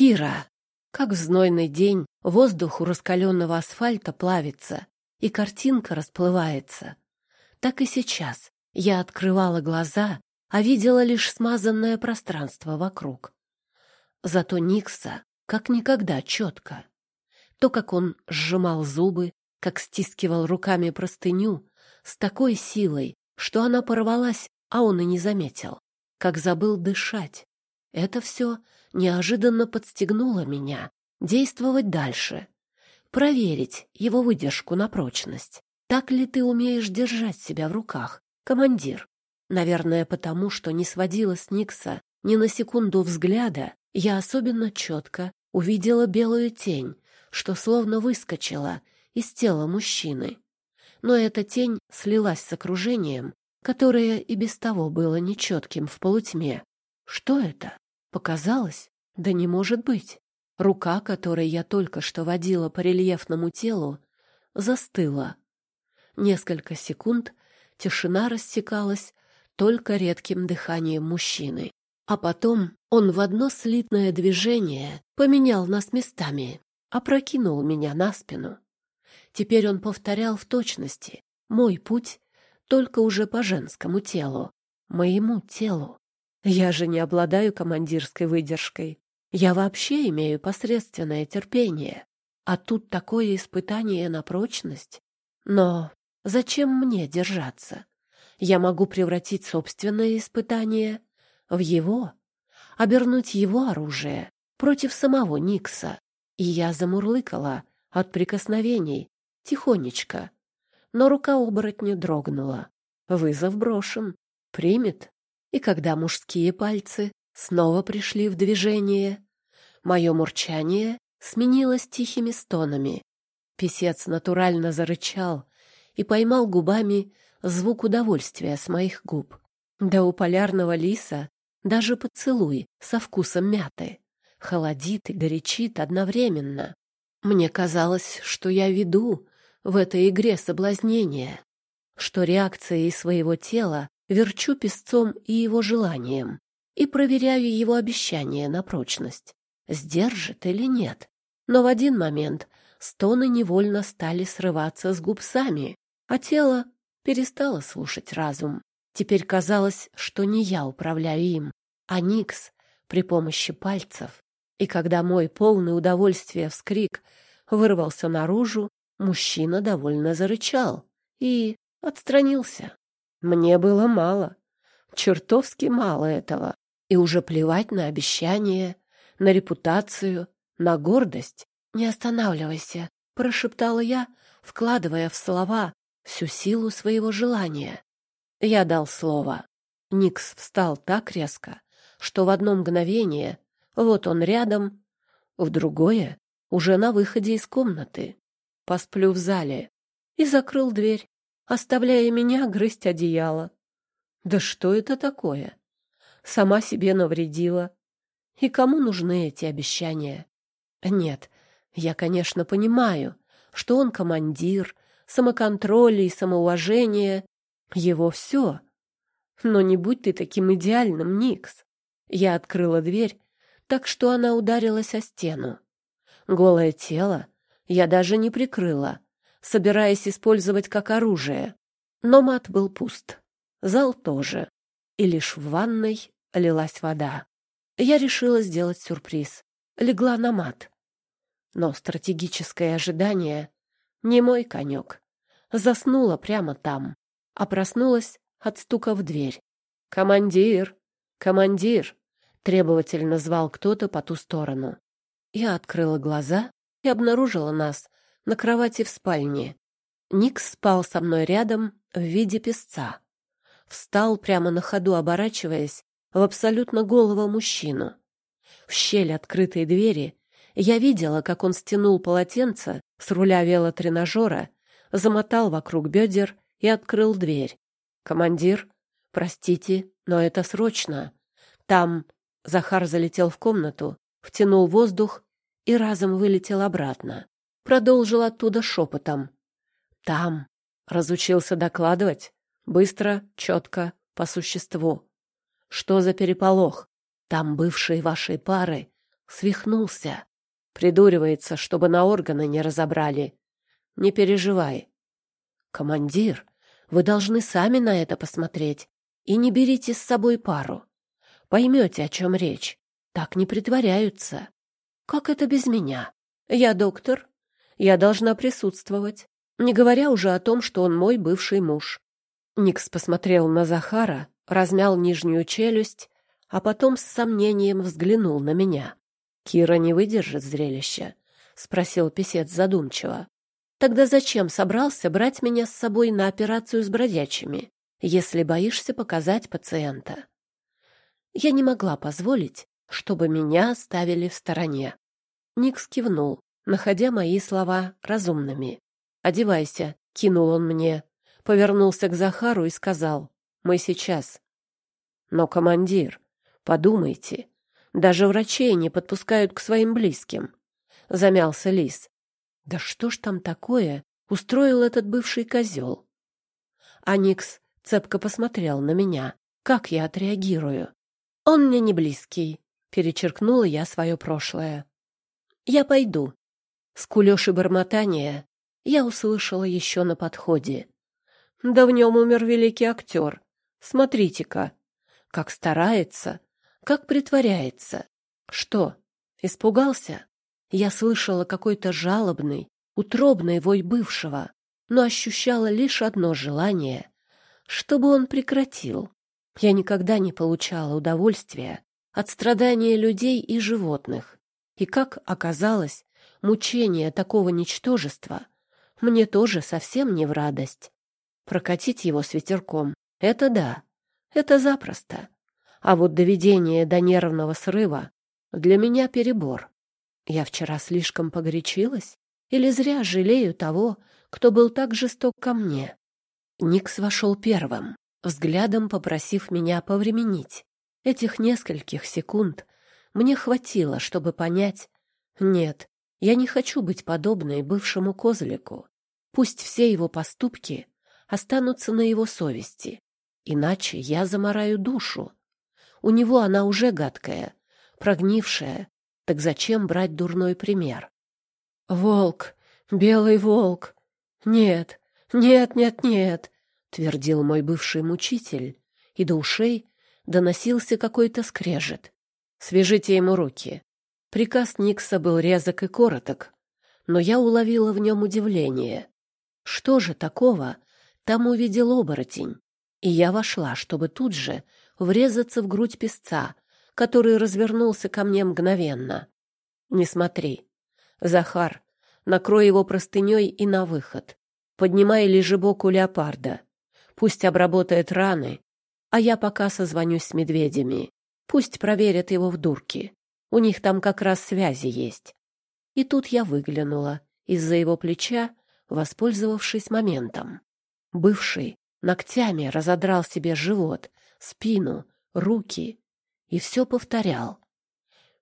Кира. Как в знойный день воздух у раскаленного асфальта плавится, и картинка расплывается. Так и сейчас я открывала глаза, а видела лишь смазанное пространство вокруг. Зато Никса как никогда четко. То, как он сжимал зубы, как стискивал руками простыню, с такой силой, что она порвалась, а он и не заметил, как забыл дышать. Это все неожиданно подстегнуло меня действовать дальше, проверить его выдержку на прочность. Так ли ты умеешь держать себя в руках, командир? Наверное, потому что не сводила с Никса ни на секунду взгляда, я особенно четко увидела белую тень, что словно выскочила из тела мужчины. Но эта тень слилась с окружением, которое и без того было нечетким в полутьме. Что это? Показалось? Да не может быть. Рука, которой я только что водила по рельефному телу, застыла. Несколько секунд тишина рассекалась только редким дыханием мужчины. А потом он в одно слитное движение поменял нас местами, опрокинул меня на спину. Теперь он повторял в точности мой путь, только уже по женскому телу, моему телу. Я же не обладаю командирской выдержкой. Я вообще имею посредственное терпение. А тут такое испытание на прочность. Но зачем мне держаться? Я могу превратить собственное испытание в его, обернуть его оружие против самого Никса. И я замурлыкала от прикосновений, тихонечко. Но рука оборотня дрогнула. Вызов брошен. Примет. И когда мужские пальцы снова пришли в движение, мое мурчание сменилось тихими стонами. Песец натурально зарычал и поймал губами звук удовольствия с моих губ. Да у полярного лиса даже поцелуй со вкусом мяты холодит и горячит одновременно. Мне казалось, что я веду в этой игре соблазнения, что реакцией своего тела верчу песцом и его желанием и проверяю его обещание на прочность, сдержит или нет. Но в один момент стоны невольно стали срываться с губ сами, а тело перестала слушать разум. Теперь казалось, что не я управляю им, а Никс при помощи пальцев. И когда мой полный удовольствия вскрик вырвался наружу, мужчина довольно зарычал и отстранился. Мне было мало, чертовски мало этого. И уже плевать на обещания, на репутацию, на гордость. «Не останавливайся», — прошептала я, вкладывая в слова всю силу своего желания. Я дал слово. Никс встал так резко, что в одно мгновение вот он рядом, в другое уже на выходе из комнаты. Посплю в зале. И закрыл дверь, оставляя меня грызть одеяло. Да что это такое? Сама себе навредила. И кому нужны эти обещания? Нет, я, конечно, понимаю, что он командир, самоконтроль и самоуважение — его все. Но не будь ты таким идеальным, Никс. Я открыла дверь, так что она ударилась о стену. Голое тело я даже не прикрыла, собираясь использовать как оружие. Но мат был пуст, зал тоже, и лишь в ванной лилась вода. Я решила сделать сюрприз. Легла на мат. Но стратегическое ожидание не мой конек. Заснула прямо там, а проснулась от стука в дверь. «Командир! Командир!» — требовательно звал кто-то по ту сторону. Я открыла глаза и обнаружила нас на кровати в спальне. Никс спал со мной рядом в виде песца. Встал прямо на ходу, оборачиваясь в абсолютно голого мужчину. В щель открытой двери я видела, как он стянул полотенце с руля велотренажера, замотал вокруг бедер и открыл дверь. «Командир, простите, но это срочно. Там...» Захар залетел в комнату, втянул воздух и разом вылетел обратно. Продолжил оттуда шепотом. «Там...» Разучился докладывать. Быстро, четко, по существу. Что за переполох? Там бывшие вашей пары Свихнулся. Придуривается, чтобы на органы не разобрали. Не переживай. Командир, вы должны сами на это посмотреть. И не берите с собой пару. Поймете, о чем речь. Так не притворяются. Как это без меня? Я доктор. Я должна присутствовать. Не говоря уже о том, что он мой бывший муж. Никс посмотрел на Захара, размял нижнюю челюсть, а потом с сомнением взглянул на меня. «Кира не выдержит зрелища?» — спросил писец задумчиво. «Тогда зачем собрался брать меня с собой на операцию с бродячими, если боишься показать пациента?» Я не могла позволить, чтобы меня оставили в стороне. Никс кивнул, находя мои слова разумными. «Одевайся», — кинул он мне, повернулся к Захару и сказал, «Мы сейчас». «Но, командир, подумайте, даже врачей не подпускают к своим близким», — замялся Лис. «Да что ж там такое устроил этот бывший козел?» Аникс цепко посмотрел на меня. Как я отреагирую? «Он мне не близкий», — перечеркнула я свое прошлое. «Я пойду». Скулёж и бормотание я услышала еще на подходе. Да в нем умер великий актер. Смотрите-ка, как старается, как притворяется. Что, испугался? Я слышала какой-то жалобный, утробный вой бывшего, но ощущала лишь одно желание, чтобы он прекратил. Я никогда не получала удовольствия от страдания людей и животных. И, как оказалось, мучение такого ничтожества мне тоже совсем не в радость. Прокатить его с ветерком — это да, это запросто. А вот доведение до нервного срыва для меня перебор. Я вчера слишком погорячилась или зря жалею того, кто был так жесток ко мне? Никс вошел первым, взглядом попросив меня повременить. Этих нескольких секунд мне хватило, чтобы понять, нет, я не хочу быть подобной бывшему козлику. Пусть все его поступки останутся на его совести. Иначе я замораю душу. У него она уже гадкая, прогнившая. Так зачем брать дурной пример? «Волк! Белый волк! Нет, нет, нет, нет!» — твердил мой бывший мучитель, и до ушей доносился какой-то скрежет. «Свяжите ему руки». Приказ Никса был резок и короток, но я уловила в нем удивление. Что же такого там увидел оборотень, и я вошла, чтобы тут же врезаться в грудь песца, который развернулся ко мне мгновенно. «Не смотри. Захар, накрой его простыней и на выход. Поднимай лежебок у леопарда. Пусть обработает раны, а я пока созвонюсь с медведями. Пусть проверят его в дурке. У них там как раз связи есть». И тут я выглянула из-за его плеча, воспользовавшись моментом. Бывший ногтями разодрал себе живот, спину, руки и все повторял.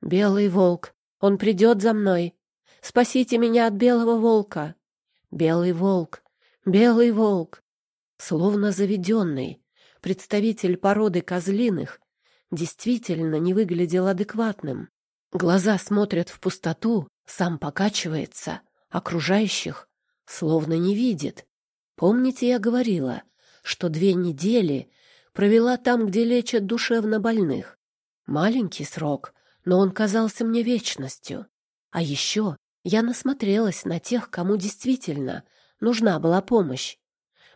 «Белый волк, он придет за мной! Спасите меня от белого волка! Белый волк, белый волк!» Словно заведенный, представитель породы козлиных действительно не выглядел адекватным. Глаза смотрят в пустоту, сам покачивается, окружающих словно не видит. Помните, я говорила, что две недели провела там, где лечат душевно больных? Маленький срок, но он казался мне вечностью. А еще я насмотрелась на тех, кому действительно нужна была помощь.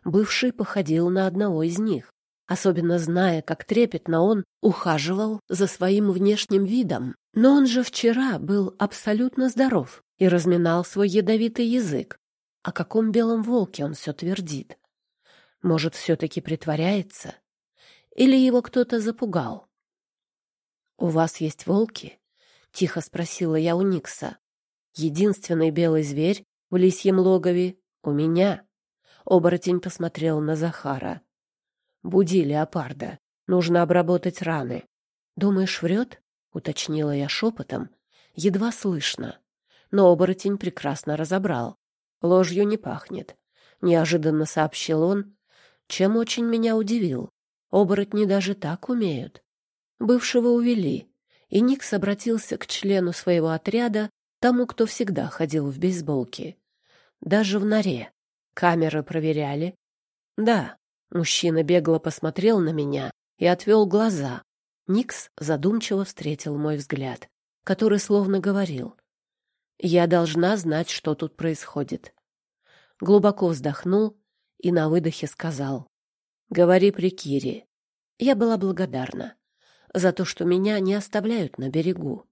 Бывший походил на одного из них, особенно зная, как трепетно он ухаживал за своим внешним видом. Но он же вчера был абсолютно здоров и разминал свой ядовитый язык. О каком белом волке он все твердит? Может, все-таки притворяется? Или его кто-то запугал? «У вас есть волки?» — тихо спросила я у Никса. «Единственный белый зверь в лисьем логове у меня». Оборотень посмотрел на Захара. «Буди леопарда. Нужно обработать раны». «Думаешь, врет?» — уточнила я шепотом, едва слышно. Но оборотень прекрасно разобрал. Ложью не пахнет, неожиданно сообщил он, чем очень меня удивил. Оборотни даже так умеют. Бывшего увели, и Никс обратился к члену своего отряда, тому, кто всегда ходил в бейсболке. Даже в норе. Камеры проверяли? Да. Мужчина бегло посмотрел на меня и отвел глаза. Никс задумчиво встретил мой взгляд, который словно говорил. «Я должна знать, что тут происходит». Глубоко вздохнул и на выдохе сказал. «Говори при Кире». Я была благодарна за то, что меня не оставляют на берегу.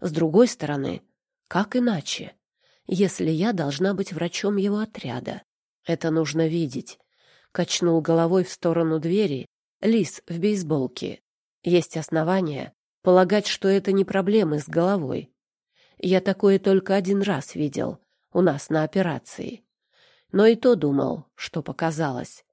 С другой стороны, как иначе, если я должна быть врачом его отряда? Это нужно видеть. Качнул головой в сторону двери лис в бейсболке. Есть основания полагать, что это не проблемы с головой. Я такое только один раз видел у нас на операции. Но и то думал, что показалось.